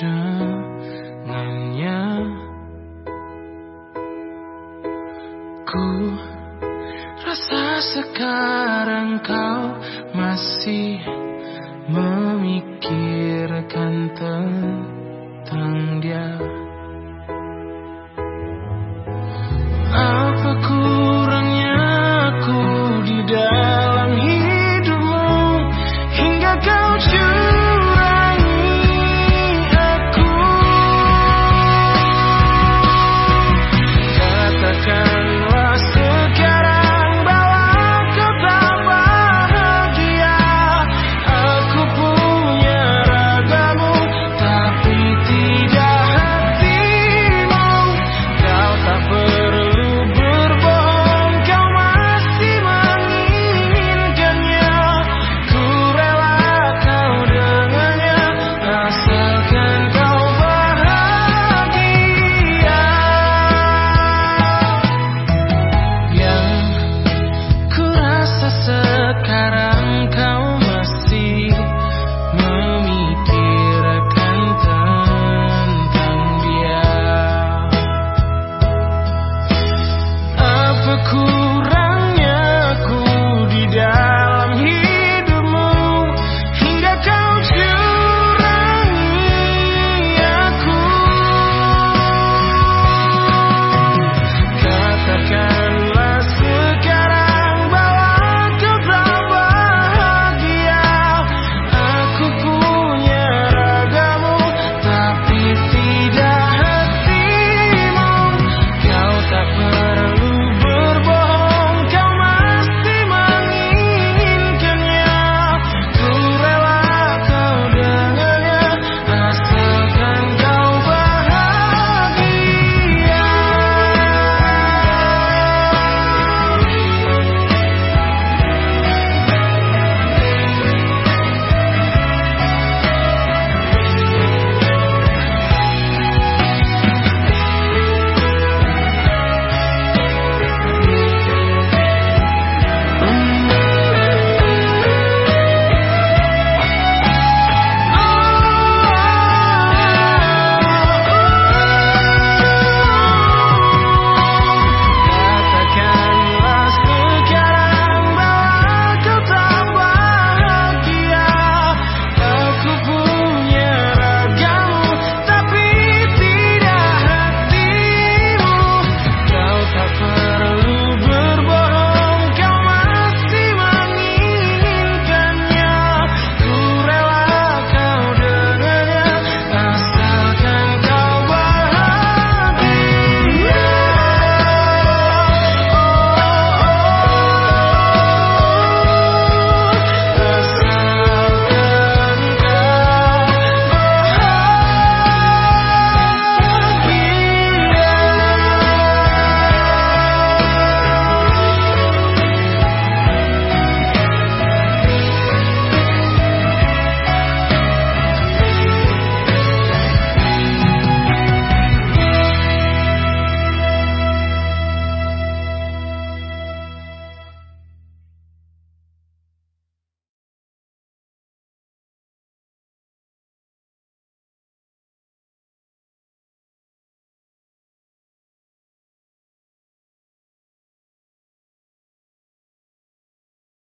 jangannya Ku rasa sekarang kau masih memikirkan tentang dia.